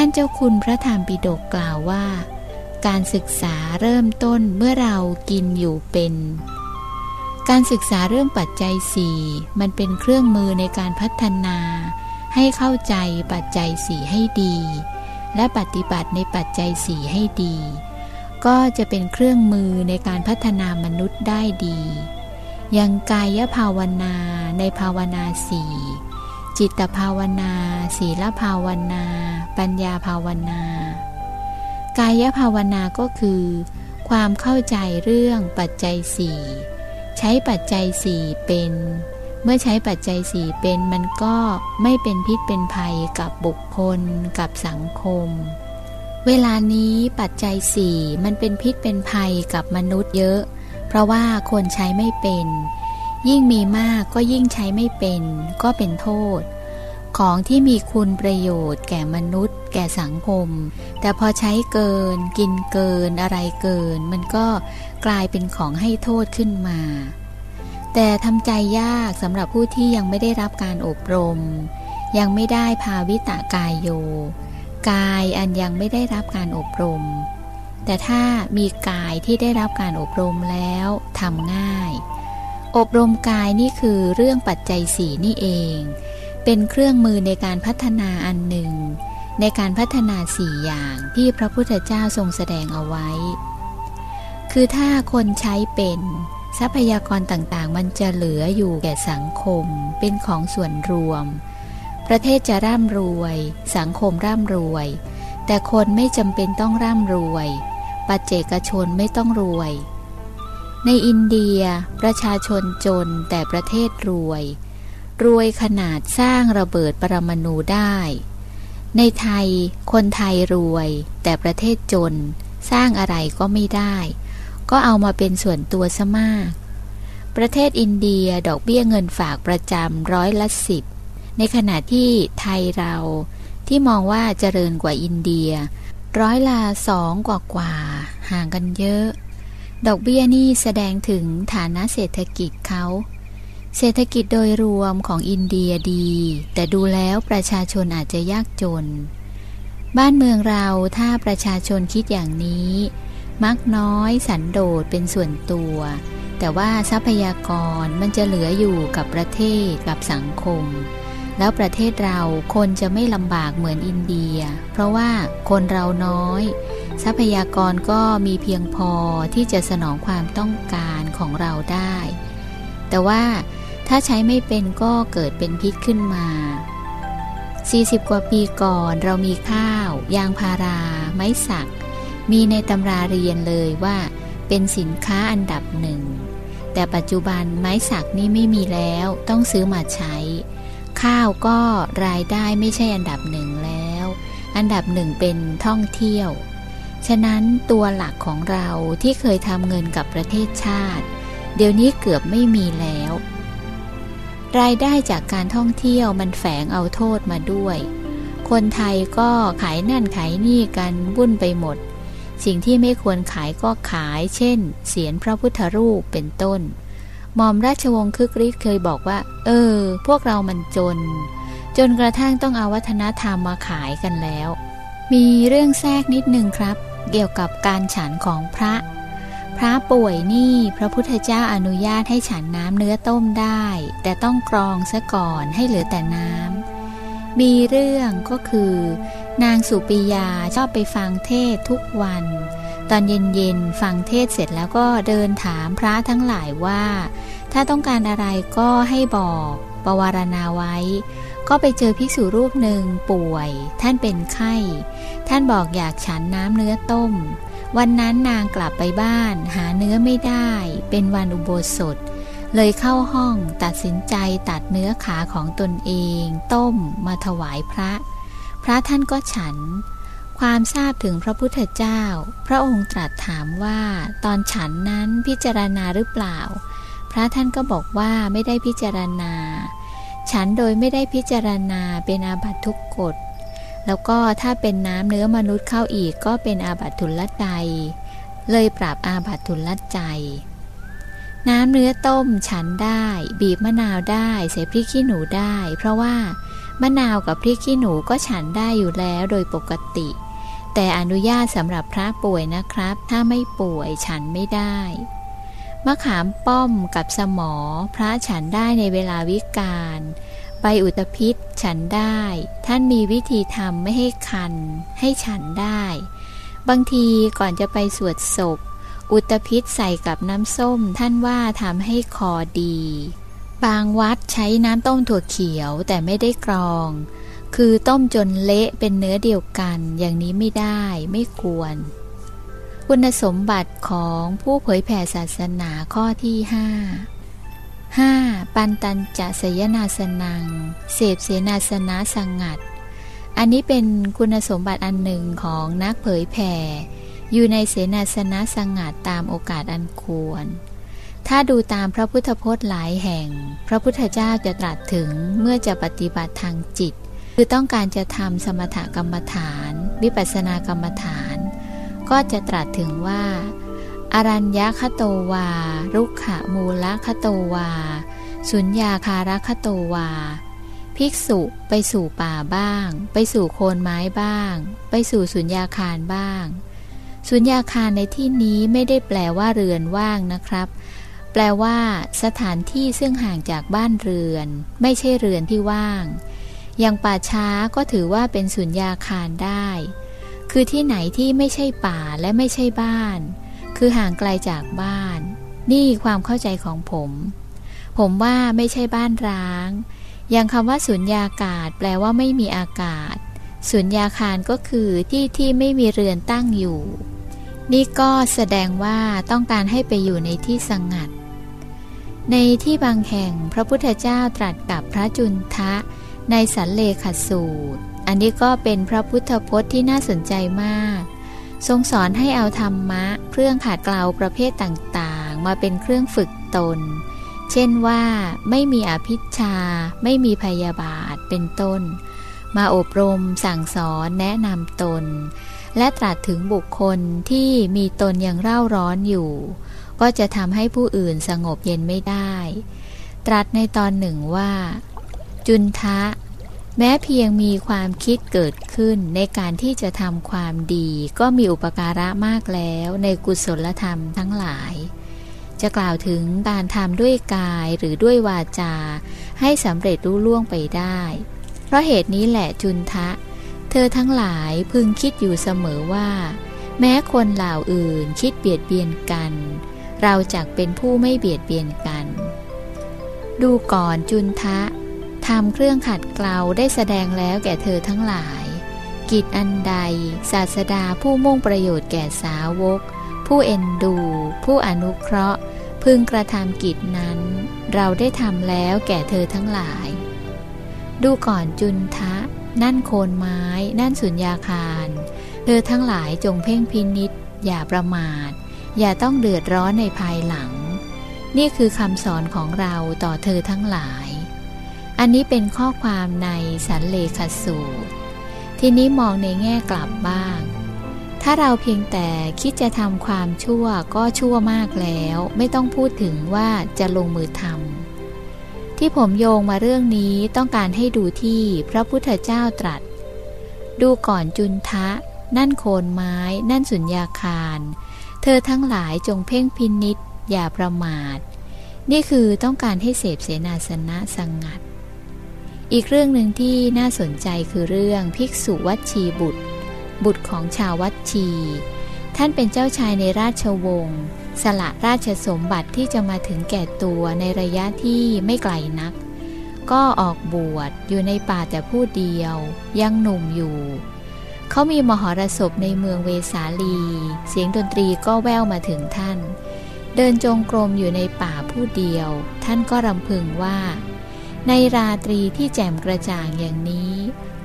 ท่านเจ้าคุณพระธรรมปิฎกกล่าวว่า การศึกษาเริ่มต้นเมื่อเรากินอยู่เป็น การศึกษาเรื่องปัจจัยสี่มันเป็นเครื่องมือในการพัฒนา ให้เข้าใจปัจจัยสี่ให้ดี และปฏิบัติในปัจจัยสี่ให้ดี ก็จะเป็นเครื่องมือในการพัฒนามนุษย์ได้ดีอย่างกายภาวนาในภาวนาสี่ จิตภาวนา ศีลภาวนา ปัญญาภาวนา กายภาวนาก็คือ ความเข้าใจเรื่องปัจจัยสี่ใช้ปัจจัยสี่เป็น เมื่อใช้ปัจจัยสี่เป็นมันก็ไม่เป็นพิษเป็นภัยกับบุคคลกับสังคม เวลานี้ปัจจัยสี่มันเป็นพิษเป็นภัยกับมนุษย์เยอะ เพราะว่าคนใช้ไม่เป็น ยิ่งมีมากก็ยิ่งใช้ไม่เป็น ก็เป็นโทษ ของที่มีคุณประโยชน์ แก่มนุษย์ แก่สังคม แต่พอใช้เกิน กินเกิน อะไรเกิน มันก็กลายเป็นของให้โทษขึ้นมา แต่ทำใจยากสำหรับผู้ที่ยังไม่ได้รับการอบรม ยังไม่ได้ภาวิตากายโย กายอันยังไม่ได้รับการอบรม แต่ถ้ามีกายที่ได้รับการอบรมแล้วทำง่าย อบรมกายนี่คือเรื่องปัจจัยสีนี่เอง เป็นเครื่องมือในการพัฒนาอันหนึ่ง ในการพัฒนาสี่อย่างที่พระพุทธเจ้าทรงแสดงเอาไว้ คือถ้าคนใช้เป็น ทรัพยากรต่างๆ มันจะเหลืออยู่แก่สังคม เป็นของส่วนรวม ประเทศจะร่ำรวย สังคมร่ำรวย แต่คนไม่จำเป็นต้องร่ำรวย ปัจเจกชนไม่ต้องรวย ในอินเดียประชาชนจนแต่ประเทศรวย รวยขนาดสร้างระเบิดปรมาณูได้ ในไทยคนไทยรวยแต่ประเทศจน สร้างอะไรก็ไม่ได้ ก็เอามาเป็นส่วนตัวซะมาก ประเทศอินเดียดอกเบี้ยเงินฝากประจำร้อยละสิบในขณะที่ไทยเราที่มองว่าเจริญกว่าอินเดีย ร้อยละสองกว่ากว่าห่างกันเยอะ ดอกเบี้ยนี่แสดงถึงฐานะเศรษฐกิจเขา เศรษฐกิจโดยรวมของอินเดียดี แต่ดูแล้วประชาชนอาจจะยากจน บ้านเมืองเราถ้าประชาชนคิดอย่างนี้ มักน้อยสันโดษเป็นส่วนตัว แต่ว่าทรัพยากรมันจะเหลืออยู่กับประเทศกับสังคม แล้วประเทศเราคนจะไม่ลำบากเหมือนอินเดีย เพราะว่าคนเราน้อย ทรัพยากรก็มีเพียงพอที่จะสนองความต้องการของเราได้ แต่ว่าถ้าใช้ไม่เป็นก็เกิดเป็นพิษขึ้นมา 40 กว่าปีก่อนเรามีข้าว ยางพารา ไม้สัก มีในตำราเรียนเลยว่าเป็นสินค้าอันดับหนึ่ง แต่ปัจจุบันไม้สักนี่ไม่มีแล้วต้องซื้อมาใช้ ข้าวก็รายได้ไม่ใช่อันดับหนึ่งแล้ว อันดับหนึ่งเป็นท่องเที่ยว ฉะนั้นตัวหลักของเราที่เคยทำเงินกับประเทศชาติ เดี๋ยวนี้เกือบไม่มีแล้ว รายได้จากการท่องเที่ยวมันแฝงเอาโทษมาด้วย คนไทยก็ขายนั่นขายนี่กันวุ่นไปหมด สิ่งที่ไม่ควรขายก็ขาย เช่น เสียนพระพุทธรูปเป็นต้น มอมราชวงศ์คึกฤทธิ์เคยบอกว่า เออ พวกเรามันจน จนกระทั่งต้องเอาวัฒนธรรมมาขายกันแล้ว มีเรื่องแทรกนิดนึงครับ เกี่ยวกับการฉันของพระ พระป่วยนี่พระพุทธเจ้าอนุญาตให้ฉันน้ำเนื้อต้มได้ แต่ต้องกรองซะก่อนให้เหลือแต่น้ำมีเรื่องก็คือ นางสุปิยาชอบไปฟังเทศทุกวัน ตอนเย็นๆฟังเทศเสร็จแล้วก็เดินถามพระทั้งหลายว่า ถ้าต้องการอะไรก็ให้บอกปวารณาไว้ ก็ไปเจอภิกษุรูปหนึ่งป่วย ท่านเป็นไข้ ท่านบอกอยากฉันน้ำเนื้อต้ม วันนั้นนางกลับไปบ้าน หาเนื้อไม่ได้ เป็นวันอุโบสถ เลยเข้าห้องตัดสินใจตัดเนื้อขาของตนเอง ต้มมาถวายพระ พระท่านก็ฉัน ความทราบถึงพระพุทธเจ้า พระองค์ตรัสถามว่า ตอนฉันนั้นพิจารณาหรือเปล่า พระท่านก็บอกว่าไม่ได้พิจารณา ฉันโดยไม่ได้พิจารณาเป็นอาบัตทุกกฎ แล้วก็ถ้าเป็นน้ำเนื้อมนุษย์เข้าอีกก็เป็นอาบัตทุลละใจเลยปรับอาบัตทุลละใจ น้ำเนื้อต้มฉันได้ บีบมะนาวได้ใส่พริกขี้หนูได้ เพราะว่ามะนาวกับพริกขี้หนูก็ฉันได้อยู่แล้วโดยปกติ แต่อนุญาตสำหรับพระป่วยนะครับ ถ้าไม่ป่วยฉันไม่ได้ มะขามป้อมกับสมอ พระฉันได้ในเวลาวิกาลใบอุตภิษฉันได้ ท่านมีวิธีทำไม่ให้คัน ให้ฉันได้ บางทีก่อนจะไปสวดศพ อุตภิษใส่กับน้ำส้ม ท่านว่าทำให้คอดี บางวัดใช้น้ำต้มถั่วเขียวแต่ไม่ได้กรอง คือต้มจนเละเป็นเนื้อเดียวกันอย่างนี้ไม่ได้ไม่ควร คุณสมบัติของผู้เผยแผ่ศาสนาข้อที่ห้า 5. ปันตันจะสยนาสนัง เสพเสนาสนะสังงัด อันนี้เป็นคุณสมบัติอันหนึ่งของนักเผยแผ่ อยู่ในเสนาสนะสังงัดตามโอกาสอันควร ถ้าดูตามพระพุทธพจน์หลายแห่ง พระพุทธเจ้าจะตรัสถึงเมื่อจะปฏิบัติทางจิต คือต้องการจะทำสมถกรรมฐาน วิปัสสนากรรมฐาน ก็จะตรัสถึงว่า อรัญญคโตวา รุขะมูลคโตวา สุญญาคารคโตวา ภิกษุไปสู่ป่าบ้าง ไปสู่โคนไม้บ้าง ไปสู่สุญญาคารบ้าง สุญญาคารในที่นี้ไม่ได้แปลว่าเรือนว่างนะครับ แปลว่า สถานที่ซึ่งห่างจากบ้านเรือน ไม่ใช่เรือนที่ว่าง อย่างป่าช้าก็ถือว่าเป็นสุญญาคารได้ คือที่ไหนที่ไม่ใช่ป่าและไม่ใช่บ้าน คือห่างไกลจากบ้าน นี่ความเข้าใจของผม ผมว่าไม่ใช่บ้านร้าง อย่างคำว่าสุญญากาศ แปลว่าไม่มีอากาศ สุญญาคารก็คือที่ที่ไม่มีเรือนตั้งอยู่ นี่ก็แสดงว่าต้องการให้ไปอยู่ในที่สงัด ในที่บางแห่งพระพุทธเจ้าตรัสกับพระจุนทะ ในสันเลขสูตร อันนี้ก็เป็นพระพุทธพจน์ที่น่าสนใจมาก ทรงสอนให้เอาธรรมะ เครื่องขาดเกลาประเภทต่างๆ มาเป็นเครื่องฝึกตน เช่นว่าไม่มีอภิชา ไม่มีพยาบาทเป็นต้น มาอบรมสั่งสอนแนะนำตน และตรัสถึงบุคคลที่มีตนยังเร่าร้อนอยู่ ก็จะทำให้ผู้อื่นสงบเย็นไม่ได้ ตรัสในตอนหนึ่งว่า จุนทะ แม้เพียงมีความคิดเกิดขึ้นในการที่จะทำความดี ก็มีอุปการะมากแล้วในกุศลธรรมทั้งหลาย จะกล่าวถึงการทำด้วยกายหรือด้วยวาจา ให้สำเร็จรุ่ล่วงไปได้ เพราะเหตุนี้แหละจุนทะ เธอทั้งหลายพึงคิดอยู่เสมอว่า แม้คนเหล่าอื่นคิดเบียดเบียนกัน เราจักเป็นผู้ไม่เบียดเบียนกัน ดูก่อนจุนทะ ทำเครื่องขัดเกลาได้แสดงแล้วแก่เธอทั้งหลาย กิจอันใด ศาสดาผู้มุ่งประโยชน์แก่สาวก ผู้เอ็นดู ผู้อนุเคราะห์ พึงกระทำกิจนั้น เราได้ทำแล้วแก่เธอทั้งหลาย ดูก่อนจุนทะ นั่นโคนไม้ นั่นสุญญาคาร เธอทั้งหลายจงเพ่งพินิษอย่าประมาท อย่าต้องเดือดร้อนในภายหลัง นี่คือคำสอนของเราต่อเธอทั้งหลาย อันนี้เป็นข้อความในสันเลขสูตร ทีนี้มองในแง่กลับบ้าง ถ้าเราเพียงแต่คิดจะทำความชั่วก็ชั่วมากแล้ว ไม่ต้องพูดถึงว่าจะลงมือทำที่ผมโยงมาเรื่องนี้ต้องการให้ดูที่พระพุทธเจ้าตรัส ดูก่อนจุนทะ นั่นโคนไม้ นั่นสุญญาคาร เธอทั้งหลายจงเพ่งพินิษอย่าประมาท นี่คือต้องการให้เสพเสนาสนะสังงัด อีกเรื่องหนึ่งที่น่าสนใจคือเรื่องภิกษุวัชีบุตร บุตรของชาววัชี ท่านเป็นเจ้าชายในราชวงศ์สละราชสมบัติที่จะมาถึงแก่ตัวในระยะที่ไม่ไกลนัก ก็ออกบวชอยู่ในป่าแต่ผู้เดียว ยังหนุ่มอยู่ เขามีมหรสพในเมืองเวสาลี เสียงดนตรีก็แว่วมาถึงท่าน เดินจงกรมอยู่ในป่าผู้เดียว ท่านก็รำพึงว่า ในราตรีที่แจ่มกระจ่างอย่างนี้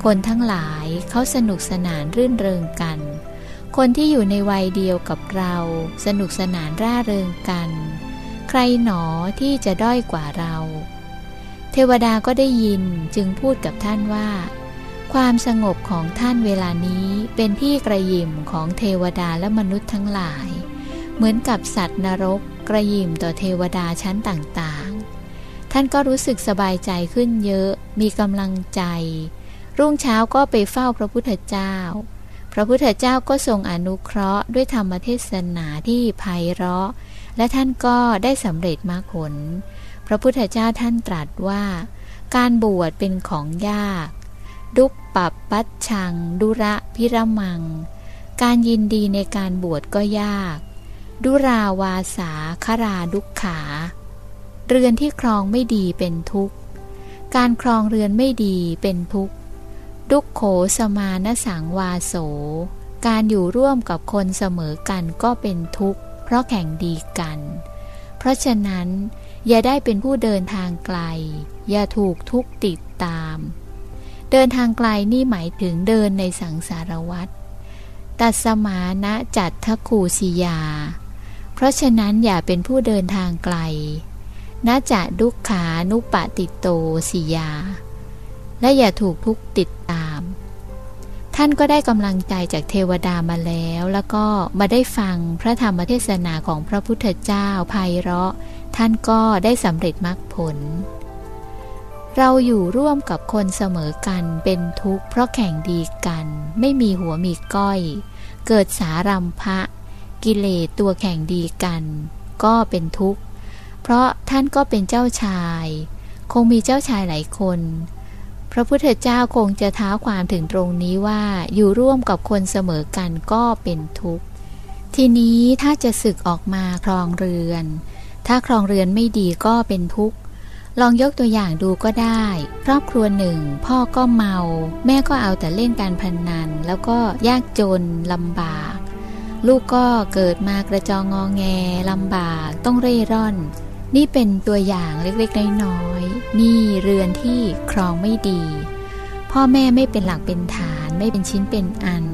คนทั้งหลายเขาสนุกสนานรื่นเริงกัน คนที่อยู่ในวัยเดียวกับเรา สนุกสนานร่าเริงกัน ใครหนอที่จะด้อยกว่าเรา เทวดาก็ได้ยินจึงพูดกับท่านว่า ความสงบของท่านเวลานี้เป็นที่กระยิมของเทวดาและมนุษย์ทั้งหลาย เหมือนกับสัตว์นรกกระยิมต่อเทวดาชั้นต่าง ท่านก็รู้สึกสบายใจขึ้นเยอะ มีกำลังใจ รุ่งเช้าก็ไปเฝ้าพระพุทธเจ้า พระพุทธเจ้าก็ทรงอนุเคราะห์ด้วยธรรมเทศนาที่ไพเราะ และท่านก็ได้สำเร็จมรรคผล พระพุทธเจ้าท่านตรัสว่า การบวชเป็นของยาก ดุปปับปัชชัง ดุระพิรมัง การยินดีในการบวชก็ยาก ดุราวาสาคราดุขขา เรือนที่ครองไม่ดีเป็นทุกข์ การครองเรือนไม่ดีเป็นทุกข์ ดุกโขสมานสังวาโส การอยู่ร่วมกับคนเสมอกันก็เป็นทุกข์ เพราะแข่งดีกัน เพราะฉะนั้น อย่าได้เป็นผู้เดินทางไกล อย่าถูกทุกติดตาม เดินทางไกลนี่หมายถึงเดินในสังสารวัฏตัดสมานะจัดทคูสิยา เพราะฉะนั้นอย่าเป็นผู้เดินทางไกล นาจะดุขานุปติโตสิยา และอย่าถูกทุกติดตาม ท่านก็ได้กำลังใจจากเทวดามาแล้ว แล้วก็มาได้ฟังพระธรรมเทศนาของพระพุทธเจ้าไพเราะ ท่านก็ได้สำเร็จมรรคผล เราอยู่ร่วมกับคนเสมอกันเป็นทุกข์เพราะแข่งดีกัน ไม่มีหัวมีก้อย เกิดสารัมภะกิเลสตัวแข่งดีกัน ก็เป็นทุกข์ เพราะท่านก็เป็นเจ้าชาย คงมีเจ้าชายหลายคน พระพุทธเจ้าคงจะท้าความถึงตรงนี้ว่าอยู่ร่วมกับคนเสมอกันก็เป็นทุกข์ ทีนี้ถ้าจะศึกออกมาครองเรือน ถ้าครองเรือนไม่ดีก็เป็นทุกข์ ลองยกตัวอย่างดูก็ได้ ครอบครัวหนึ่ง พ่อก็เมา แม่ก็เอาแต่เล่นการพนนัน แล้วก็ยากจนลำบาก ลูกก็เกิดมากระจองงอแงลำบากต้องเร่ร่อน นี่เป็นตัวอย่างเล็กๆน้อยๆนี่เรือนที่ครองไม่ดี พ่อแม่ไม่เป็นหลักเป็นฐานไม่เป็นชิ้นเป็นอัน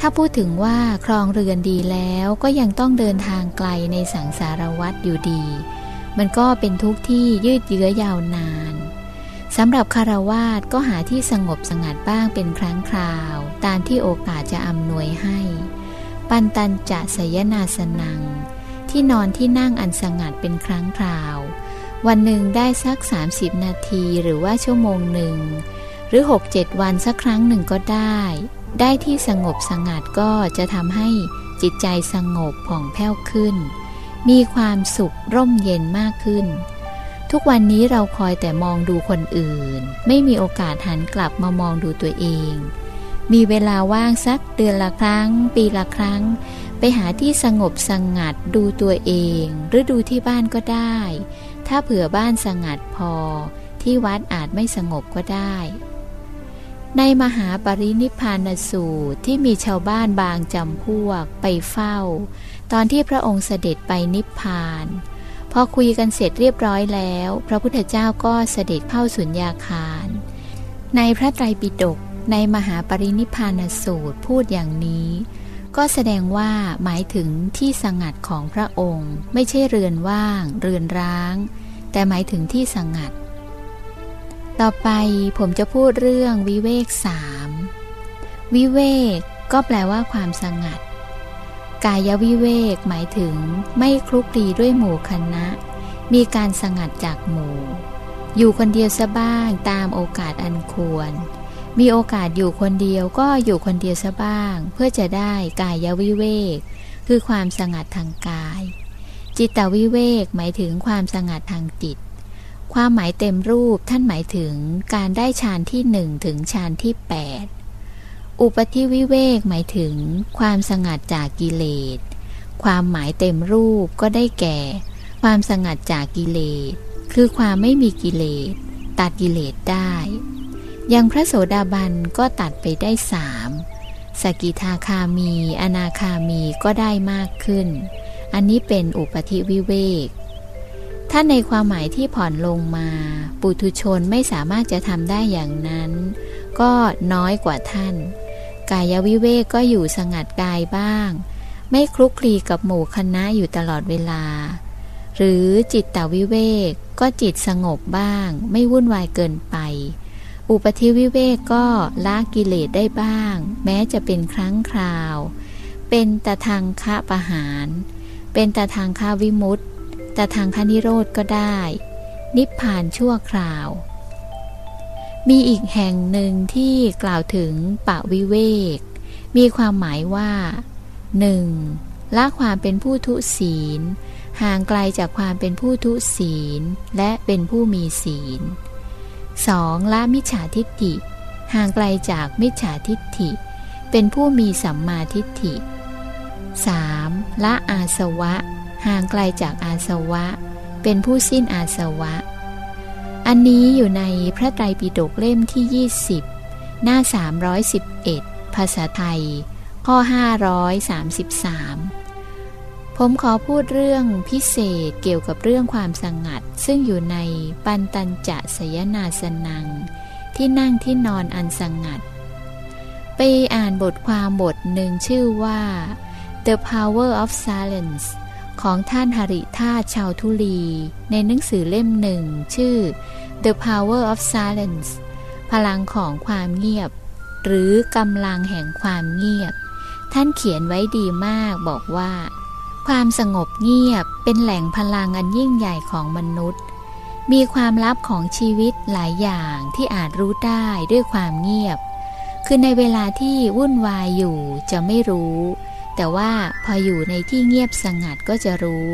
ถ้าพูดถึงว่าครองเรือนดีแล้วก็ยังต้องเดินทางไกลในสังสารวัฏอยู่ดี มันก็เป็นทุกข์ที่ยืดเยื้อยาวนานสำหรับคารวาสก็หาที่สงบสงัดบ้างเป็นครั้งคราว ตามที่โอกาสจะอำนวยให้ ปันตันจะสยนาสนัง ที่นอนที่นั่งอันสงัดเป็นครั้งคราว วันหนึ่งได้สัก 30 นาทีหรือว่าชั่วโมงหนึ่ง หรือ 6-7 วันสักครั้งหนึ่งก็ได้ ได้ที่สงบสงัดก็จะทำให้จิตใจสงบผ่องแผ้วขึ้น มีความสุขร่มเย็นมากขึ้น ทุกวันนี้เราคอยแต่มองดูคนอื่น ไม่มีโอกาสหันกลับมามองดูตัวเอง มีเวลาว่างสักเดือนละครั้ง ปีละครั้ง ไปหาที่สงบสงัดดูตัวเอง หรือดูที่บ้านก็ได้ ถ้าเผื่อบ้านสงัดพอ ที่วัดอาจไม่สงบก็ได้ ในมหาปรินิพานสูตรที่มีชาวบ้านบางจำพวกไปเฝ้า ตอนที่พระองค์เสด็จไปนิพพาน พอคุยกันเสร็จเรียบร้อยแล้ว พระพุทธเจ้าก็เสด็จเข้าสุญญาคาร ในพระไตรปิฎกในมหาปรินิพานสูตรพูดอย่างนี้ ก็แสดงว่าหมายถึงที่สงัดของพระองค์ ไม่ใช่เรือนว่าง เรือนร้าง แต่หมายถึงที่สงัด ต่อไปผมจะพูดเรื่องวิเวกสามวิเวกก็แปลว่าความสงัด กายวิเวกหมายถึงไม่คลุกคลีด้วยหมู่คณะ มีการสงัดจากหมู่ อยู่คนเดียวซะบ้างตามโอกาสอันควร มีโอกาสอยู่คนเดียวก็อยู่คนเดียวซะบ้าง เพื่อจะได้กายวิเวก คือความสงัดทางกาย จิตวิเวกหมายถึงความสงัดทางจิต ความหมายเต็มรูปท่านหมายถึงการได้ฌานที่หนึ่งถึงฌานที่ 8 อุปธิวิเวกหมายถึงความสงัดจากกิเลส ความหมายเต็มรูปก็ได้แก่ ความสงัดจากกิเลส คือความไม่มีกิเลส ตัดกิเลสได้ ยังพระโสดาบันก็ตัดไปได้สามสกิทาคามี อนาคามีก็ได้มากขึ้น อันนี้เป็นอุปธิวิเวก ถ้าในความหมายที่ผ่อนลงมา ปุถุชนไม่สามารถจะทำได้อย่างนั้น ก็น้อยกว่าท่าน กายวิเวกก็อยู่สงัดกายบ้าง ไม่คลุกคลีกับหมู่คณะอยู่ตลอดเวลา หรือจิตตวิเวกก็จิตสงบบ้าง ไม่วุ่นวายเกินไป อุปธิวิเวกก็ละกิเลสได้บ้าง แม้จะเป็นครั้งคราว เป็นตะทางคะประหาร เป็นตะทางคะวิมุตตะทางคะนิโรธก็ได้ นิพพานชั่วคราว มีอีกแห่งหนึ่งที่กล่าวถึงปะวิเวก มีความหมายว่า 1. ละความเป็นผู้ทุศีล ห่างไกลจากความเป็นผู้ทุศีล และเป็นผู้มีศีล 2. ละมิจฉาทิฏฐิ ห่างไกลจากมิจฉาทิฏฐิ เป็นผู้มีสัมมาทิฏฐิ 3. ละอาสวะ ห่างไกลจากอาสวะ เป็นผู้สิ้นอาสวะ อันนี้อยู่ในพระไตรปิฎกเล่มที่ 20 หน้า 311 ภาษาไทย ข้อ 533 ผมขอพูดเรื่องพิเศษเกี่ยวกับเรื่องความสงัด ซึ่งอยู่ในปันตัญจะสยนาสนัง ที่นั่งที่นอนอันสงัด ไปอ่านบทความบทหนึ่งชื่อว่า The Power of Silence ของท่านหริธาชาวทุลี ในหนังสือเล่มหนึ่ง ชื่อ The Power of Silence พลังของความเงียบ หรือกำลังแห่งความเงียบ ท่านเขียนไว้ดีมากบอกว่า ความสงบเงียบเป็นแหล่งพลังอันยิ่งใหญ่ของมนุษย์ มีความลับของชีวิตหลายอย่างที่อาจรู้ได้ด้วยความเงียบ คือในเวลาที่วุ่นวายอยู่จะไม่รู้ แต่ว่าพออยู่ในที่เงียบสงัดก็จะรู้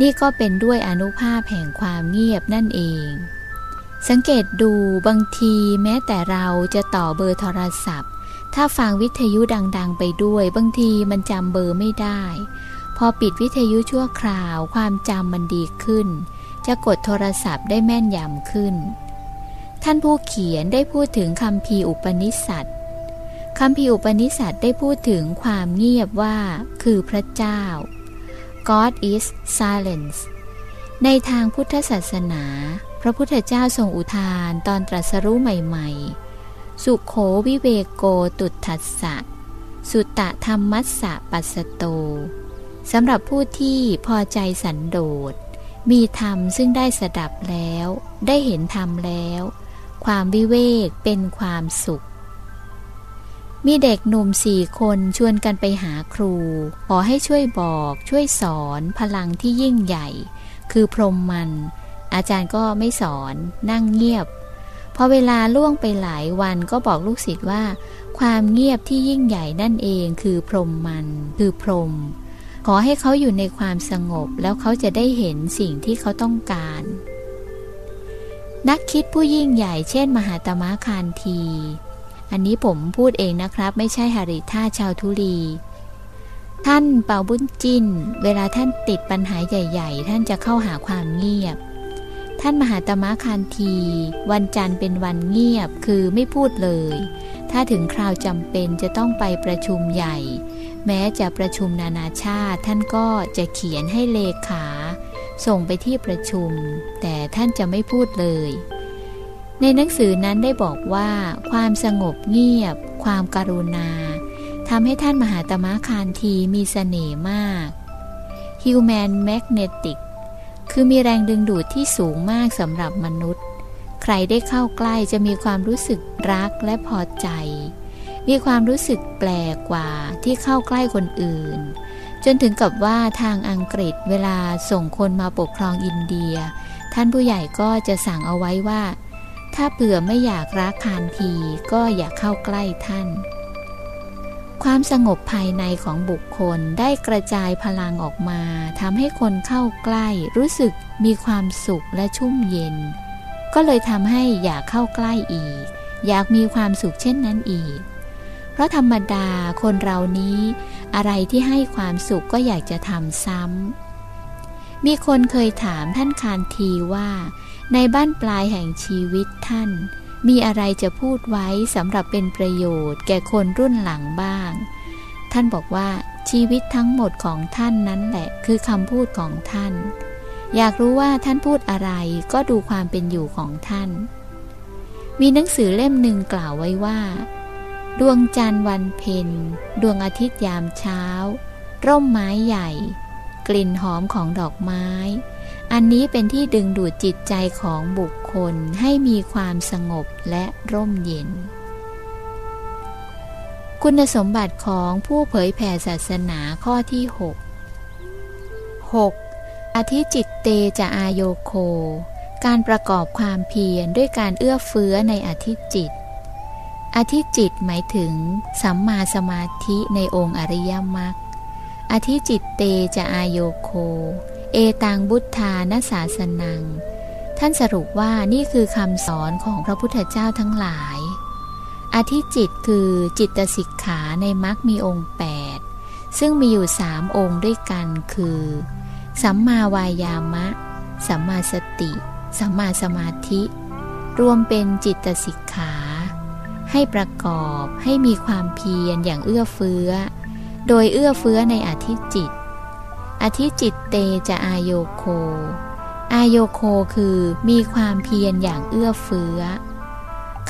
นี่ก็เป็นด้วยอนุภาพแห่งความเงียบนั่นเอง สังเกตดูบางทีแม้แต่เราจะต่อเบอร์โทรศัพท์ ถ้าฟังวิทยุดัง ๆ ไปด้วย บางทีมันจำเบอร์ไม่ได้ พอปิดวิทยุชั่วคราวความจำมันดีขึ้น จะกดโทรศัพท์ได้แม่นยำขึ้น ท่านผู้เขียนได้พูดถึงคำพีอุปนิสัตคำพิอุปนิสัตได้พูดถึงความเงียบว่าคือพระเจ้า God is silence ในทางพุทธศาสนา พระพุทธเจ้าทรงอุทานตอนตรัสรู้ใหม่ๆ สุขโขวิเวโกตุทัสสะ สุตตะธรรมัสสะปัสโต สำหรับผู้ที่พอใจสันโดษ มีธรรมซึ่งได้สดับแล้ว ได้เห็นธรรมแล้ว ความวิเวกเป็นความสุข มีเด็กหนุ่มสี่คนชวนกันไปหาครู ขอให้ช่วยบอกช่วยสอนพลังที่ยิ่งใหญ่ คือพรหมมัน อาจารย์ก็ไม่สอนนั่งเงียบ พอเวลาล่วงไปหลายวันก็บอกลูกศิษย์ว่า ความเงียบที่ยิ่งใหญ่นั่นเองคือพรหมมัน คือพรหม ขอให้เขาอยู่ในความสงบแล้วเขาจะได้เห็นสิ่งที่เขาต้องการ นักคิดผู้ยิ่งใหญ่เช่น มหาตมะคานที อันนี้ผมพูดเองนะครับ ไม่ใช่หริท่าชาวทุลีท่านเป่าบุญจินเวลาท่านติดปัญหาใหญ่ ๆ ท่านจะเข้าหาความเงียบ ท่านมหาตมะคานที วันจันทร์เป็นวันเงียบคือไม่พูดเลย ถ้าถึงคราวจำเป็นจะต้องไปประชุมใหญ่ แม้จะประชุมนานาชาติท่านก็จะเขียนให้เลขา ส่งไปที่ประชุม แต่ท่านจะไม่พูดเลย ในหนังสือนั้นได้บอกว่า ความสงบเงียบ ความการุณาทำให้ท่านมหาตมะคานทีมีสเสน่ห์มาก Human Magnetic คือมีแรงดึงดูดที่สูงมากสำหรับมนุษย์ ใครได้เข้าใกล้จะมีความรู้สึกรักและพอใจ มีความรู้สึกแปลกกว่าที่เข้าใกล้คนอื่น จนถึงกับว่าทางอังกฤษเวลาส่งคนมาปกครองอินเดีย ท่านผู้ใหญ่ก็จะสั่งเอาไว้ว่า ถ้าเผื่อไม่อยากรักคานทีก็อย่าเข้าใกล้ท่าน ความสงบภายในของบุคคลได้กระจายพลังออกมาทำให้คนเข้าใกล้รู้สึกมีความสุขและชุ่มเย็น ก็เลยทำให้อยากเข้าใกล้อีก อยากมีความสุขเช่นนั้นอีก ราะธรรมดาคนเรานี้ อะไรที่ให้ความสุขก็อยากจะทำซ้ำ มีคนเคยถามท่านคานทีว่า ในบ้านปลายแห่งชีวิตท่าน มีอะไรจะพูดไว้สำหรับเป็นประโยชน์ แก่คนรุ่นหลังบ้าง ท่านบอกว่าชีวิตทั้งหมดของท่านนั้นแหละ คือคำพูดของท่าน อยากรู้ว่าท่านพูดอะไรก็ดูความเป็นอยู่ของท่าน มีหนังสือเล่มหนึ่งกล่าวไว้ว่า ดวงจันทร์วันเพ็ญดวงอาทิตย์ยามเช้า ร่มไม้ใหญ่ กลิ่นหอมของดอกไม้ อันนี้เป็นที่ดึงดูดจิตใจของบุคคลให้มีความสงบและร่มเย็น คุณสมบัติของผู้เผยแผ่ศาสนาข้อที่ 6 6. อธิจิตเตจะอายโยโค การประกอบความเพียรด้วยการเอื้อเฟื้อในอธิจิต อธิจิตหมายถึง สัมมาสมาธิในองค์อริยมรรค อธิจิตเตจะอายโยโค เอตังบุตธานสาสนัง ท่านสรุปว่านี่คือคำสอนของพระพุทธเจ้าทั้งหลาย อธิจิตคือจิตสิกขาในมรรคมีองค์ 8 ซึ่งมีอยู่สามองค์ด้วยกันคือ สัมมาวายามะ สัมมาสติ สัมมาสมาธิ รวมเป็นจิตสิกขา ให้ประกอบให้มีความเพียรอย่างเอื้อเฟื้อ โดยเอื้อเฟื้อในอธิจิต อธิจิตเตจะอายโยโค อายโยโคคือมีความเพียรอย่างเอื้อเฟื้อ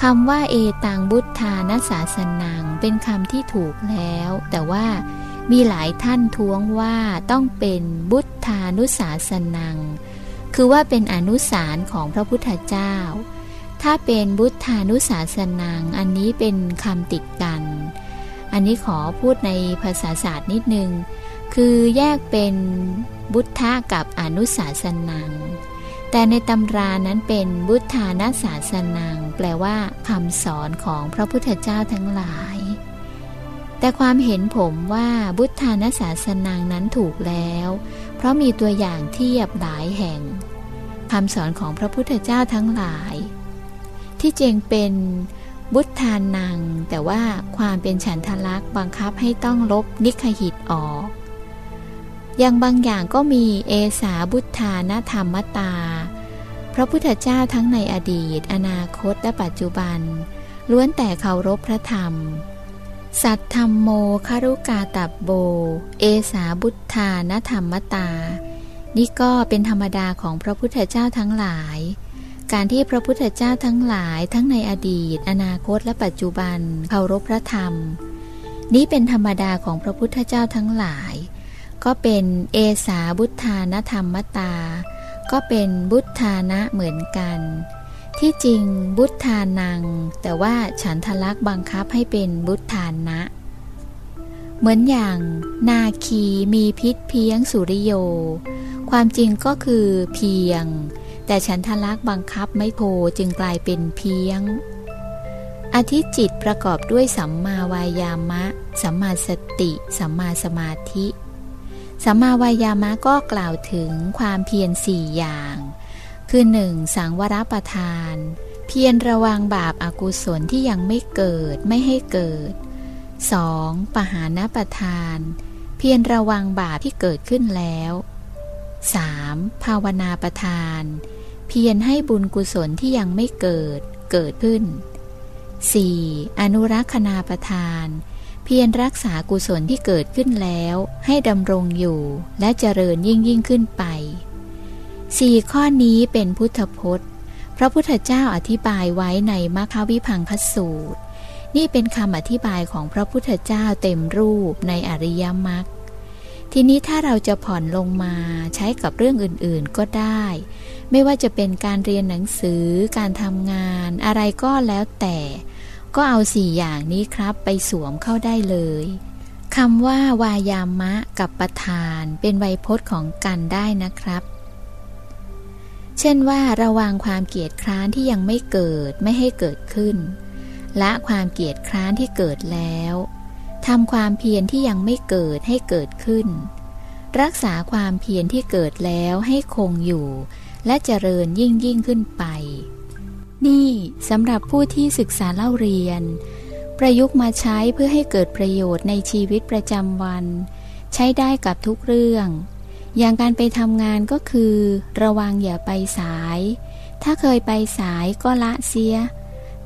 คำว่าเอตังบุตธานสาสนังเป็นคำที่ถูกแล้ว แต่ว่ามีหลายท่านท้วงว่าต้องเป็นบุตธานุสาสนัง คือว่าเป็นอนุสารของพระพุทธเจ้า ถ้าเป็นบุทธานุสาสนัง อันนี้เป็นคำติดกัน อันนี้ขอพูดในภาษาศาสตร์นิดนึง คือแยกเป็นบุทธะกับอนุสาสนัง แต่ในตำรานั้นเป็นบุทธานุสาสนัง แปลว่าคำสอนของพระพุทธเจ้าทั้งหลาย แต่ความเห็นผมว่าบุทธานุสาสนังนั้นถูกแล้ว เพราะมีตัวอย่างเทียบหลายแห่งคำสอนของพระพุทธเจ้าทั้งหลาย ที่จริงเป็นบุตทานัง แต่ว่าความเป็นฉันทลักษ์บังคับให้ต้องลบนิคหิตออก อย่างบางอย่างก็มีเอสาบุตธานธรรมตา พระพุทธเจ้าทั้งในอดีต อนาคตและปัจจุบัน ล้วนแต่เคารพพระธรรม สัตธรรมโมคารุกาตับโบ เอสาบุตธานธรรมตา นี่ก็เป็นธรรมดาของพระพุทธเจ้าทั้งหลาย การที่พระพุทธเจ้าทั้งหลายทั้งในอดีต อนาคตและปัจจุบันเคารพพระธรรม นี้เป็นธรรมดาของพระพุทธเจ้าทั้งหลาย ก็เป็นเอสาบุตธานธรรมตา ก็เป็นบุตธานะเหมือนกัน ที่จริงบุตธานัง แต่ว่าฉันทลักษ์บังคับให้เป็นบุตธานะ เหมือนอย่างนาคีมีพิษเพียงสุริโย ความจริงก็คือเพียง แต่ฉันทลักษ์บังคับไม่โพจึงกลายเป็นเพียง อธิจิตประกอบด้วยสัมมาวายามะ สัมมาสติ สัมมาสมาธิ สัมมาวายามะก็กล่าวถึงความเพียรสี่อย่าง คือหนึ่งสังวรประทาน เพียรระวังบาปอากุศลที่ยังไม่เกิดไม่ให้เกิด 2. ปหานประทาน เพียรระวังบาปที่เกิดขึ้นแล้ว 3. ภาวนาประทาน เพียรให้บุญกุศลที่ยังไม่เกิดเกิดขึ้น 4. อนุรักษณาประทาน เพียรรักษากุศลที่เกิดขึ้นแล้ว ให้ดำรงอยู่และเจริญยิ่งยิ่งขึ้นไปสี่ข้อนี้เป็นพุทธพจน์ พระพุทธเจ้าอธิบายไว้ในมัคควิพังคสูตร นี่เป็นคำอธิบายของพระพุทธเจ้าเต็มรูปในอริยมรรค ทีนี้ถ้าเราจะผ่อนลงมาใช้กับเรื่องอื่นๆก็ได้ ไม่ว่าจะเป็นการเรียนหนังสือ การทำงาน อะไรก็แล้วแต่ ก็เอาสี่อย่างนี้ครับไปสวมเข้าได้เลยคำว่าวายามะกับประธานเป็นไวยพจน์ของกันได้นะครับ เช่นว่าระวังความเกียดคร้านที่ยังไม่เกิดไม่ให้เกิดขึ้นละความเกียดคร้านที่เกิดแล้ว ทำความเพียรที่ยังไม่เกิดให้เกิดขึ้น รักษาความเพียรที่เกิดแล้วให้คงอยู่ และเจริญยิ่งยิ่งขึ้นไป นี่สำหรับผู้ที่ศึกษาเล่าเรียน ประยุกต์มาใช้เพื่อให้เกิดประโยชน์ในชีวิตประจำวัน ใช้ได้กับทุกเรื่อง อย่างการไปทำงานก็คือ ระวังอย่าไปสาย ถ้าเคยไปสายก็ละเสีย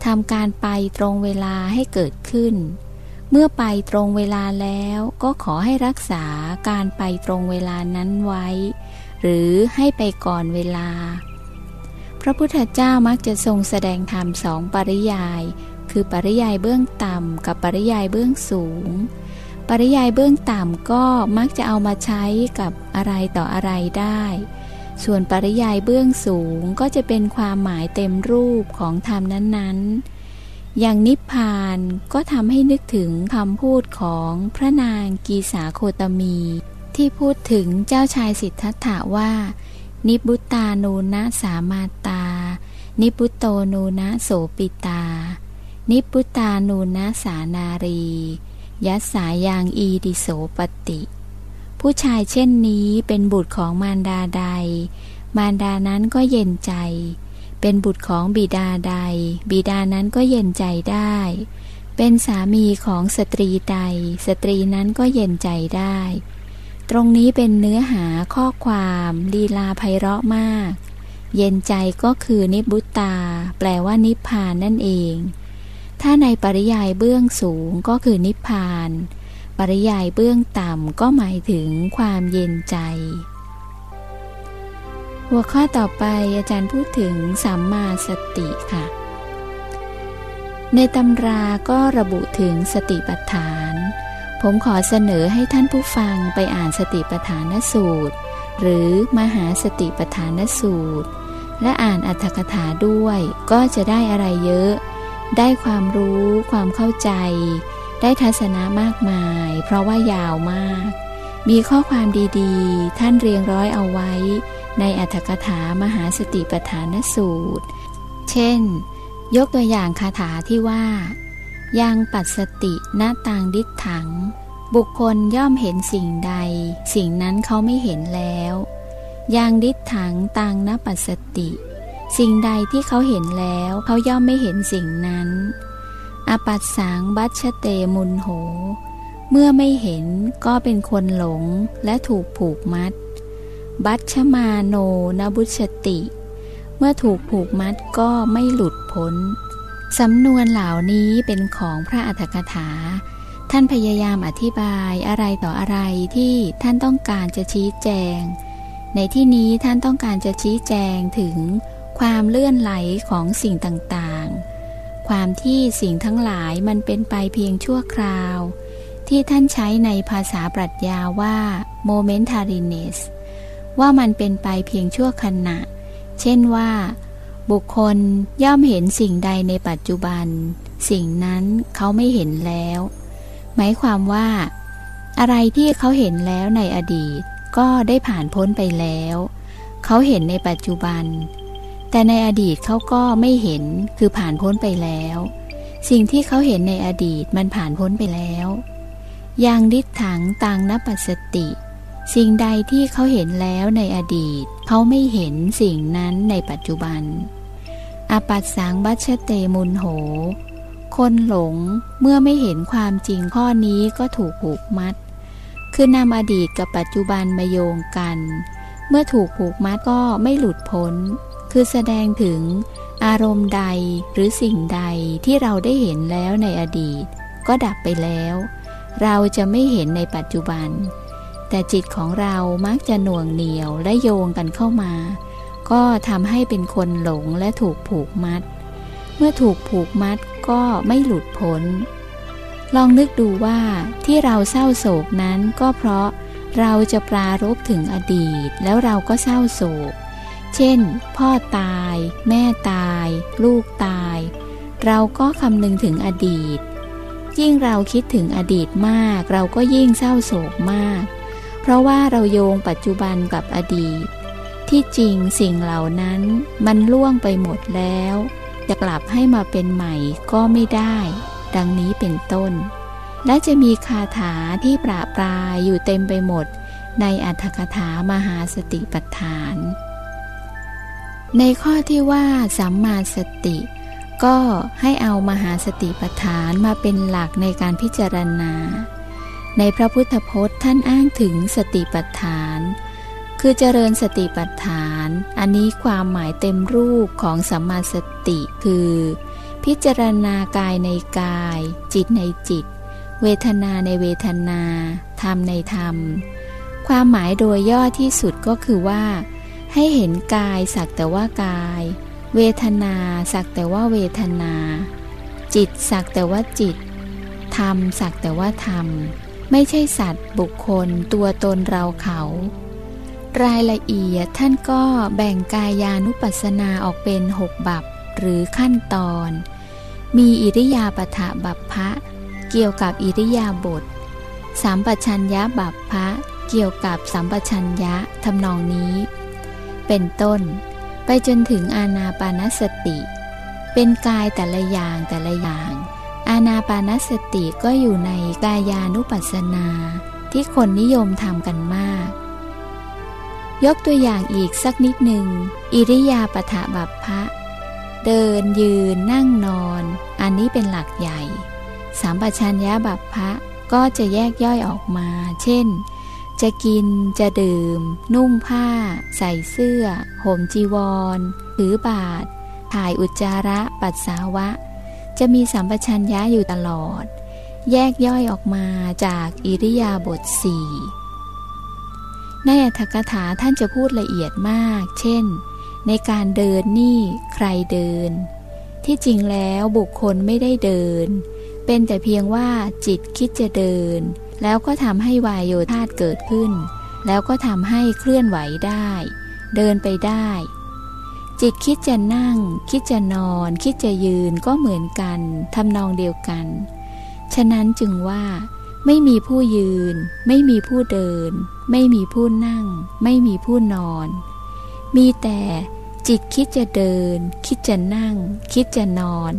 ทำการไปตรงเวลาให้เกิดขึ้น เมื่อไปตรงเวลาแล้วก็ขอให้รักษาการไปตรงเวลานั้นไว้ หรือให้ไปก่อนเวลา พระพุทธเจ้ามักจะทรงแสดงธรรมสองปริยาย คือปริยายเบื้องต่ำกับปริยายเบื้องสูง ปริยายเบื้องต่ำก็มักจะเอามาใช้กับอะไรต่ออะไรได้ ส่วนปริยายเบื้องสูงก็จะเป็นความหมายเต็มรูปของธรรมนั้นๆ อย่างนิพพานก็ทำให้นึกถึงคำพูดของพระนางกีสาโคตมี ที่พูดถึงเจ้าชายสิทธัตถะว่า นิบุตานูนะสามาตา นิพุโตนูนะโสปิตา นิพุตานูนะสานารี ยัสสายังอีทิโสปติ ผู้ชายเช่นนี้เป็นบุตรของมารดาใด มารดานั้นก็เย็นใจ เป็นบุตรของบิดาใด บิดานั้นก็เย็นใจได้ เป็นสามีของสตรีใด สตรีนั้นก็เย็นใจได้ ตรงนี้เป็นเนื้อหาข้อความลีลาไพเราะมาก เย็นใจก็คือนิพพุตา แปลว่านิพพานนั่นเอง ถ้าในปริยายเบื้องสูงก็คือนิพพาน ปริยายเบื้องต่ำก็หมายถึงความเย็นใจ หัวข้อต่อไปอาจารย์พูดถึงสัมมาสติค่ะ ในตำราก็ระบุถึงสติปัฏฐาน ผมขอเสนอให้ท่านผู้ฟังไปอ่านสติปัฏฐานสูตร หรือมหาสติปัฏฐานสูตร และอ่านอัตถกถาด้วยก็จะได้อะไรเยอะ ได้ความรู้ ความเข้าใจ ได้ทัศนะมากมาย เพราะว่ายาวมาก มีข้อความดีๆ ท่านเรียงร้อยเอาไว้ ในอัตถกถามหาสติปัฏฐานสูตร เช่น ยกตัวอย่างคาถาที่ว่า ยังปัสสติหน้าต่างดิษถัง บุคคลย่อมเห็นสิ่งใด สิ่งนั้นเขาไม่เห็นแล้วยังดิษถังตังนปัสสติ สิ่งใดที่เขาเห็นแล้วเขาย่อมไม่เห็นสิ่งนั้น อปัสสังบัชเตมุนโห เมื่อไม่เห็นก็เป็นคนหลงและถูกผูกมัด บัชมาโนนบุชติ เมื่อถูกผูกมัดก็ไม่หลุดพ้น สำนวนเหล่านี้เป็นของพระอัฏฐกถา ท่านพยายามอธิบายอะไรต่ออะไรที่ท่านต้องการจะชี้แจง ในที่นี้ท่านต้องการจะชี้แจงถึงความเลื่อนไหลของสิ่งต่างๆ ความที่สิ่งทั้งหลายมันเป็นไปเพียงชั่วคราว ที่ท่านใช้ในภาษาปรัชญาว่า momentariness ว่ามันเป็นไปเพียงชั่วขณะ เช่นว่า บุคคลย่อมเห็นสิ่งใดในปัจจุบัน สิ่งนั้นเขาไม่เห็นแล้ว หมายความว่า อะไรที่เขาเห็นแล้วในอดีต ก็ได้ผ่านพ้นไปแล้ว เขาเห็นในปัจจุบัน แต่ในอดีตเขาก็ไม่เห็นคือผ่านพ้นไปแล้ว สิ่งที่เขาเห็นในอดีตมันผ่านพ้นไปแล้วยังดิษถังตังนปัสติ สิ่งใดที่เขาเห็นแล้วในอดีต เขาไม่เห็นสิ่งนั้นในปัจจุบัน อปัสสังบัชเตมุนโห คนหลงเมื่อไม่เห็นความจริงข้อนี้ก็ถูกผูกมัด คือนำอดีตกับปัจจุบันมาโยงกัน เมื่อถูกผูกมัดก็ไม่หลุดพ้น คือแสดงถึงอารมณ์ใดหรือสิ่งใดที่เราได้เห็นแล้วในอดีต ก็ดับไปแล้ว เราจะไม่เห็นในปัจจุบัน แต่จิตของเรามักจะหน่วงเหนียวและโยงกันเข้ามา ก็ทำให้เป็นคนหลงและถูกผูกมัด เมื่อถูกผูกมัดก็ไม่หลุดพ้น ลองนึกดูว่าที่เราเศร้าโศกนั้นก็เพราะเราจะปรารบถึงอดีตแล้วเราก็เศร้าโศก เช่น พ่อตาย แม่ตาย ลูกตาย เราก็คำนึงถึงอดีต ยิ่งเราคิดถึงอดีตมาก เราก็ยิ่งเศร้าโศกมาก เพราะว่าเราโยงปัจจุบันกับอดีต ที่จริงสิ่งเหล่านั้นมันล่วงไปหมดแล้ว จะกลับให้มาเป็นใหม่ก็ไม่ได้ ดังนี้เป็นต้น และจะมีคาถาที่ประปรายอยู่เต็มไปหมด ในอัธกถามหาสติปัฏฐาน ในข้อที่ว่าสัมมาสติ ก็ให้เอามหาสติปัฏฐานมาเป็นหลักในการพิจารณา ในพระพุทธพจน์ท่านอ้างถึงสติปัฏฐาน คือเจริญสติปัฏฐาน อันนี้ความหมายเต็มรูปของสัมมาสติคือ พิจารณากายในกาย จิตในจิต เวทนาในเวทนา ธรรมในธรรม ความหมายโดยย่อที่สุดก็คือว่า ให้เห็นกายสักแต่ว่ากาย เวทนาสักแต่ว่าเวทนา จิตสักแต่ว่าจิต ธรรมสักแต่ว่าธรรม ไม่ใช่สัตว์บุคคลตัวตนเราเขา รายละเอียดท่านก็แบ่งกายานุปัสสนาออกเป็นหกบับหรือขั้นตอน มีอิริยาปถะบัพพะ เกี่ยวกับอิริยาบถสามปชัญญะบัพพะ เกี่ยวกับสัมปชัญญะทำนองนี้ เป็นเป็นต้น ไปจนถึงอาณาปานสติ เป็นกายแต่ละอย่างแต่ละอย่าง อาณาปานสติก็อยู่ในกายานุปัสสนาที่คนนิยมทำกันมาก ยกตัวอย่างอีกสักนิดหนึ่ง อิริยาปถะบัพพะ เดินยืนนั่งนอน อันนี้เป็นหลักใหญ่ สามปชัญญะบัพพะก็จะแยกย่อยออกมา เช่น จะกิน จะดื่ม นุ่งผ้า ใส่เสื้อ ห่มจีวร ถือบาท ถ่ายอุจจาระ ปัสสาวะ จะมีสัมปชัญญะอยู่ตลอด แยกย่อยออกมาจากอิริยาบถสี่ในอัธกถาท่านจะพูดละเอียดมาก เช่น ในการเดินนี่ใครเดิน ที่จริงแล้วบุคคลไม่ได้เดิน เป็นแต่เพียงว่าจิตคิดจะเดิน แล้วก็ทำให้วายโยธาตเกิดขึ้น แล้วก็ทำให้เคลื่อนไหวได้ เดินไปได้ จิตคิดจะนั่ง คิดจะนอน คิดจะยืนก็เหมือนกันทำนองเดียวกัน ฉะนั้นจึงว่า ไม่มีผู้ยืน ไม่มีผู้เดิน ไม่มีผู้นั่ง ไม่มีผู้นอน มีแต่จิตคิดจะเดิน คิดจะนั่ง คิดจะนอน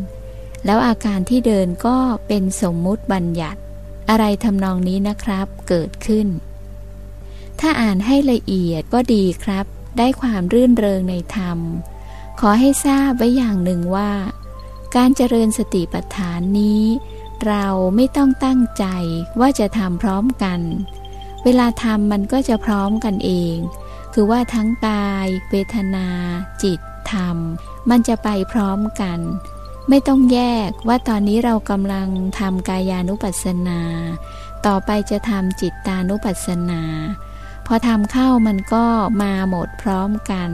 แล้วอาการที่เดินก็เป็นสมมุติบัญญัติ อะไรทำนองนี้นะครับเกิดขึ้น ถ้าอ่านให้ละเอียดก็ดีครับ ได้ความรื่นเริงในธรรม ขอให้ทราบไว้อย่างหนึ่งว่า การเจริญสติปัฏฐานนี้ เราไม่ต้องตั้งใจว่าจะทำพร้อมกัน เวลาทำมันก็จะพร้อมกันเอง คือว่าทั้งกาย เวทนา จิต ธรรม มันจะไปพร้อมกัน ไม่ต้องแยกว่าตอนนี้เรากำลังทำกายานุปัสสนา ต่อไปจะทำจิตตานุปัสสนา พอทำเข้ามันก็มาหมดพร้อมกัน